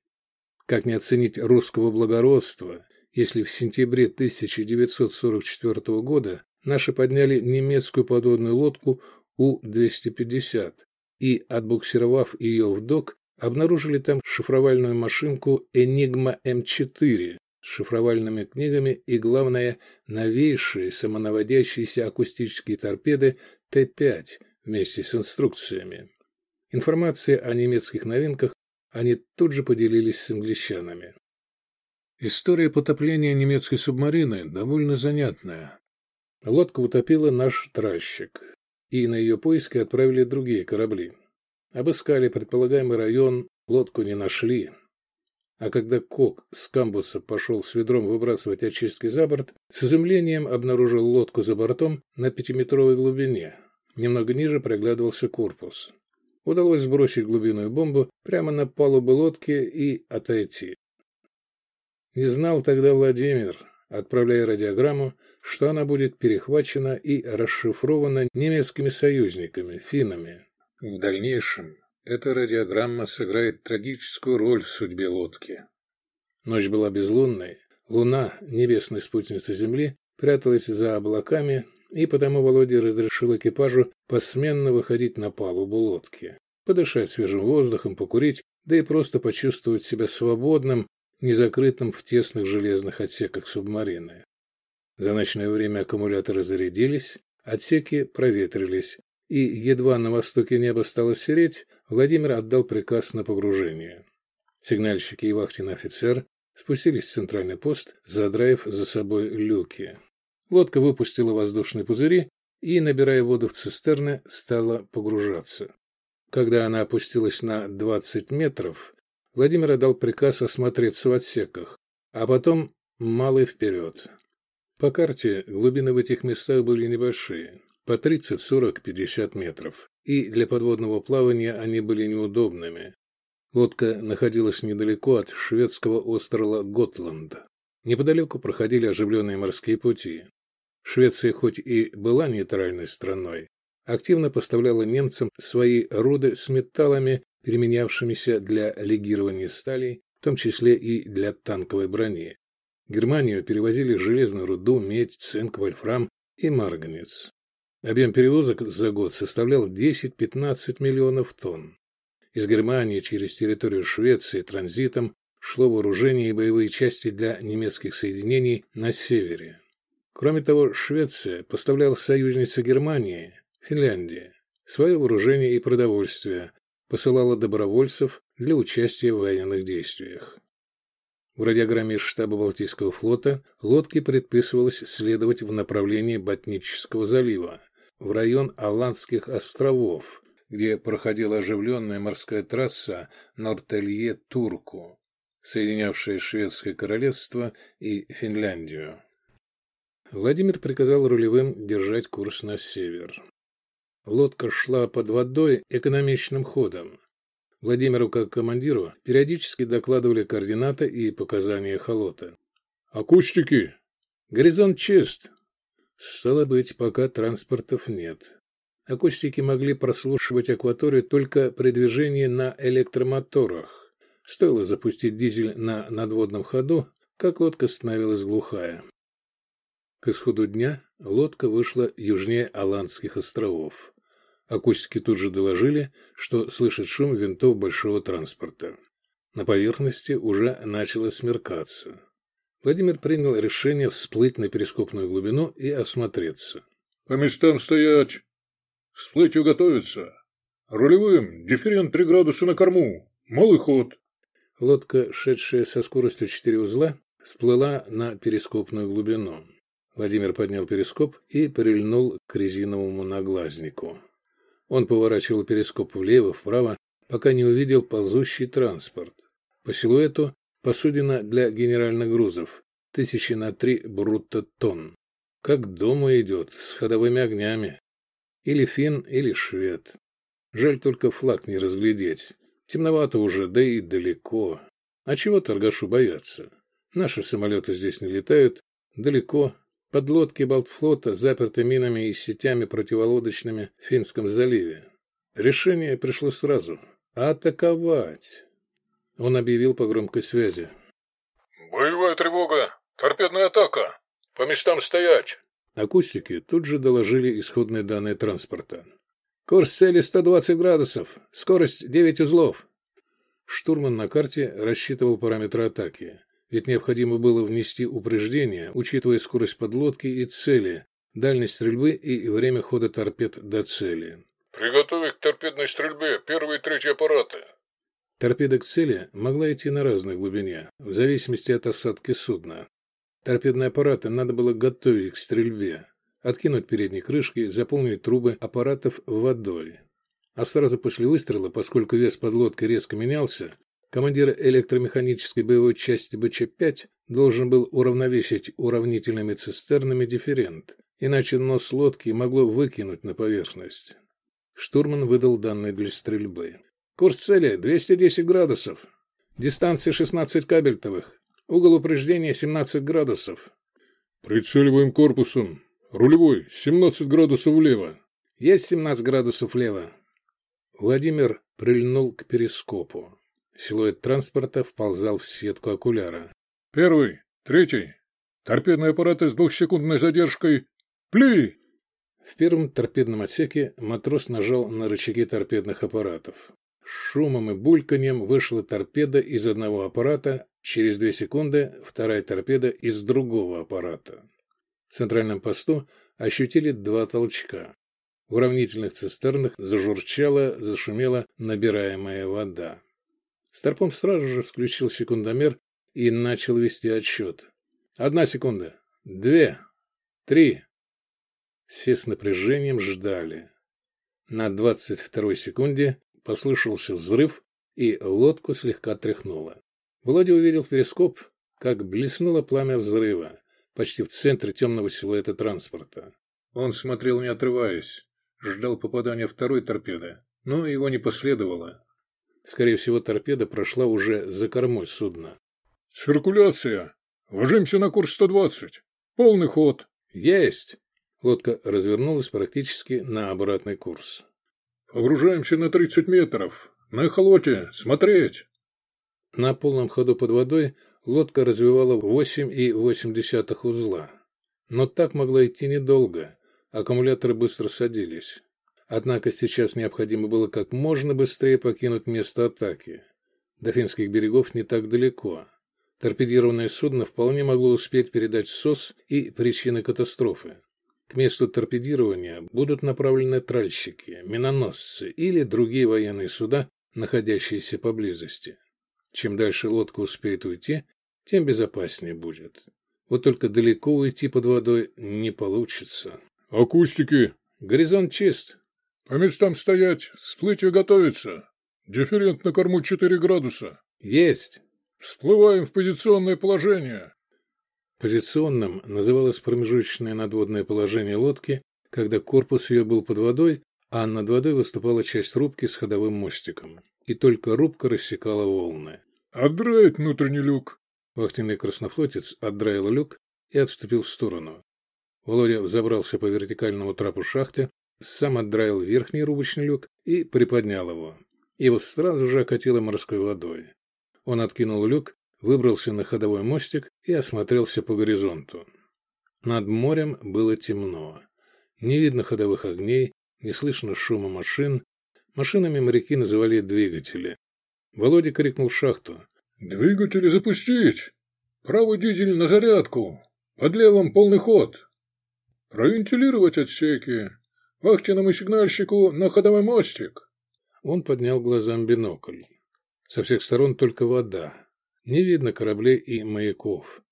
S1: Как не оценить русского благородства, если в сентябре 1944 года наши подняли немецкую подводную лодку У-250 и, отбуксировав ее в док, обнаружили там шифровальную машинку «Энигма М4» с шифровальными книгами и, главное, новейшие самонаводящиеся акустические торпеды Т-5 вместе с инструкциями. Информацией о немецких новинках они тут же поделились с англичанами. История потопления немецкой субмарины довольно занятная. Лодка утопила наш тральщик, и на ее поиски отправили другие корабли. Обыскали предполагаемый район, лодку не нашли. А когда Кок с камбуса пошел с ведром выбрасывать очистки за борт, с изумлением обнаружил лодку за бортом на пятиметровой глубине. Немного ниже проглядывался корпус. Удалось сбросить глубинную бомбу прямо на палубу лодки и отойти. Не знал тогда Владимир, отправляя радиограмму, что она будет перехвачена и расшифрована немецкими союзниками, финнами. В дальнейшем эта радиограмма сыграет трагическую роль в судьбе лодки. Ночь была безлунной, луна, небесная спутница Земли, пряталась за облаками, и потому Володя разрешил экипажу посменно выходить на палубу лодки, подышать свежим воздухом, покурить, да и просто почувствовать себя свободным, не закрытым в тесных железных отсеках субмарины. За ночное время аккумуляторы зарядились, отсеки проветрились, и едва на востоке небо стало сереть, Владимир отдал приказ на погружение. Сигнальщики и вахтенный офицер спустились в центральный пост, задраив за собой люки. Лодка выпустила воздушные пузыри и, набирая воду в цистерны, стала погружаться. Когда она опустилась на 20 метров, Владимир отдал приказ осмотреться в отсеках, а потом малый вперед. По карте глубины в этих местах были небольшие, по 30, 40, 50 метров, и для подводного плавания они были неудобными. Лодка находилась недалеко от шведского острова Готланд. Неподалеку проходили оживленные морские пути. Швеция хоть и была нейтральной страной, активно поставляла немцам свои руды с металлами, применявшимися для легирования стали, в том числе и для танковой брони. Германию перевозили железную руду, медь, цинк, вольфрам и марганец. Объем перевозок за год составлял 10-15 миллионов тонн. Из Германии через территорию Швеции транзитом шло вооружение и боевые части для немецких соединений на севере. Кроме того, Швеция поставляла союзнице Германии, Финляндии, свое вооружение и продовольствие, посылала добровольцев для участия в военных действиях. В радиограмме штаба Балтийского флота лодке предписывалось следовать в направлении Ботнического залива, в район Аландских островов, где проходила оживленная морская трасса Нортелье-Турку, соединявшая Шведское королевство и Финляндию. Владимир приказал рулевым держать курс на север. Лодка шла под водой экономичным ходом. Владимиру, как командиру, периодически докладывали координаты и показания холота.
S2: «Акустики!»
S1: «Горизонт чист!» Стало быть, пока транспортов нет. Акустики могли прослушивать акваторию только при движении на электромоторах. Стоило запустить дизель на надводном ходу, как лодка становилась глухая. К исходу дня лодка вышла южнее Аландских островов. Акустики тут же доложили, что слышат шум винтов большого транспорта. На поверхности уже начало смеркаться. Владимир принял решение всплыть на перископную глубину и осмотреться.
S2: «По местам стоять! Всплытию готовиться! Рулевым, дифферент 3 градуса на корму! Малый ход!»
S1: Лодка, шедшая со скоростью 4 узла, всплыла на перископную глубину. Владимир поднял перископ и прильнул к резиновому наглазнику. Он поворачивал перископ влево-вправо, пока не увидел ползущий транспорт. По силуэту посудина для генеральных грузов, тысячи на три брутто тонн. Как дома идет, с ходовыми огнями. Или фин, или швед. Жаль только флаг не разглядеть. Темновато уже, да и далеко. А чего торгашу бояться? Наши самолеты здесь не летают. Далеко. Подлодки Балтфлота заперты минами и сетями противолодочными в Финском заливе. Решение пришло сразу. Атаковать. Он объявил по громкой связи.
S2: «Боевая тревога! Торпедная атака! По местам стоять!»
S1: Акустики тут же доложили исходные данные транспорта. «Курс цели 120 градусов, скорость 9 узлов». Штурман на карте рассчитывал параметры атаки, ведь необходимо было внести упреждение, учитывая скорость подлодки и цели, дальность стрельбы и время хода торпед до цели.
S2: «Приготовить к торпедной стрельбе первые и третьи аппараты»,
S1: Торпеда к цели могла идти на разной глубине, в зависимости от осадки судна. Торпедные аппараты надо было готовить к стрельбе, откинуть передние крышки, заполнить трубы аппаратов водой. А сразу после выстрела, поскольку вес подлодки резко менялся, командир электромеханической боевой части БЧ-5 должен был уравновесить уравнительными цистернами дифферент, иначе нос лодки могло выкинуть на поверхность. Штурман выдал данные для стрельбы. Курс цели 210 градусов. Дистанция 16 кабельтовых. Угол упреждения 17 градусов.
S2: Прицеливаем корпусом. Рулевой 17 градусов влево.
S1: Есть 17 градусов влево. Владимир прильнул к перископу. Силуэт транспорта вползал в сетку окуляра.
S2: Первый, третий. Торпедные аппараты с двухсекундной задержкой. Пли!
S1: В первом торпедном отсеке матрос нажал на рычаги торпедных аппаратов шумом и бульканьем вышла торпеда из одного аппарата, через две секунды вторая торпеда из другого аппарата. В центральном посту ощутили два толчка. В уравнительных цистернах зажурчала, зашумела набираемая вода. Старпом сразу же включил секундомер и начал вести отсчет. Одна секунда. Две. Три. Все с напряжением ждали. На двадцать второй секунде Послышался взрыв, и лодку слегка тряхнуло. Володя увидел в перископ, как блеснуло пламя взрыва, почти в центре темного силуэта транспорта. Он смотрел, не отрываясь, ждал попадания второй торпеды, но его не последовало. Скорее всего, торпеда прошла уже за кормой судна.
S2: «Циркуляция! Ложимся на курс 120! Полный ход!»
S1: «Есть!» Лодка развернулась практически на обратный курс.
S2: Погружаемся на 30 метров. На эхолоте. Смотреть.
S1: На полном ходу под водой лодка развивала 8,8 узла. Но так могла идти недолго. Аккумуляторы быстро садились. Однако сейчас необходимо было как можно быстрее покинуть место атаки. До финских берегов не так далеко. Торпедированное судно вполне могло успеть передать СОС и причины катастрофы. К месту торпедирования будут направлены тральщики, миноносцы или другие военные суда, находящиеся поблизости. Чем дальше лодка успеет уйти, тем безопаснее будет. Вот только далеко уйти под водой не получится.
S2: Акустики.
S1: Горизонт чист.
S2: По местам стоять. Всплытие готовится. Дифферент на корму 4 градуса.
S1: Есть.
S2: Всплываем в позиционное положение.
S1: Позиционным называлось промежуточное надводное положение лодки, когда корпус ее был под водой, а над водой выступала часть рубки с ходовым мостиком. И только рубка рассекала волны.
S2: «Отдраить внутренний люк!»
S1: Вахтенный краснофлотец отдраил люк и отступил в сторону. Володя взобрался по вертикальному трапу шахты, сам отдраил верхний рубочный люк и приподнял его. Его сразу же окатило морской водой. Он откинул люк, выбрался на ходовой мостик и осмотрелся по горизонту. Над морем было темно. Не видно ходовых огней, не слышно шума машин. Машинами моряки называли двигатели. Володя крикнул в шахту.
S2: «Двигатели запустить! Правый дизель на зарядку! Под левым полный ход! Провентилировать отсеки! Вахтенному сигнальщику на ходовой мостик!»
S1: Он поднял глазам бинокль. Со всех сторон только вода. Не видно кораблей и маяков.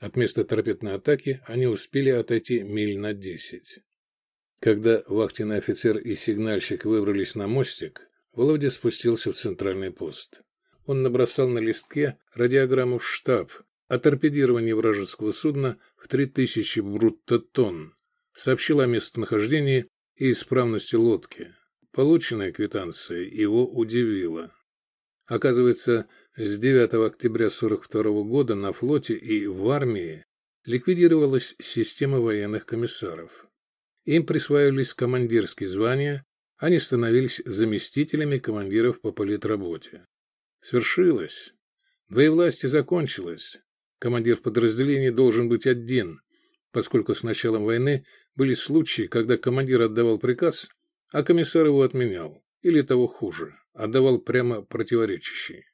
S1: От места торпедной атаки они успели отойти миль на десять. Когда вахтенный офицер и сигнальщик выбрались на мостик, Володя спустился в центральный пост. Он набросал на листке радиограмму в штаб о торпедировании вражеского судна в 3000 брутто-тонн, сообщил о местонахождении и исправности лодки. Полученная квитанция его удивила. Оказывается, с 9 октября 1942 года на флоте и в армии ликвидировалась система военных комиссаров. Им присваивались командирские звания, они становились заместителями командиров по политработе. Свершилось. Двоевластие закончилось. Командир подразделения должен быть один, поскольку с началом войны были случаи, когда командир отдавал приказ, а комиссар его отменял, или того хуже, отдавал прямо противоречащий.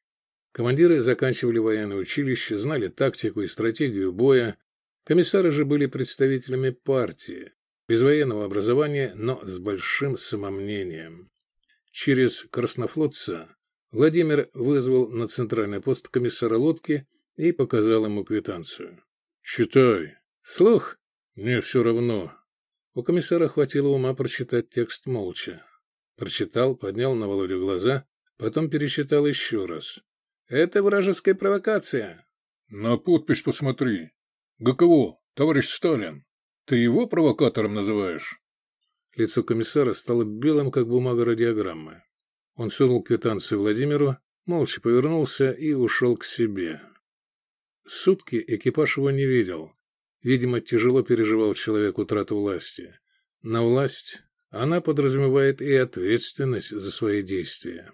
S1: Командиры заканчивали военное училище, знали тактику и стратегию боя. Комиссары же были представителями партии, без военного образования, но с большим самомнением. Через краснофлотца Владимир вызвал на центральный пост комиссара лодки и показал ему квитанцию. «Читай». «Слух?» «Мне все равно». У комиссара хватило ума прочитать текст молча. Прочитал, поднял на Володю глаза, потом пересчитал еще раз. Это вражеская провокация.
S2: На подпись посмотри. ГКО, товарищ Сталин. Ты его провокатором называешь?
S1: Лицо комиссара стало белым, как бумага радиограммы. Он сунул квитанцию Владимиру, молча повернулся и ушел к себе. Сутки экипаж его не видел. Видимо, тяжело переживал человек утрату власти. На власть она подразумевает и ответственность за свои действия.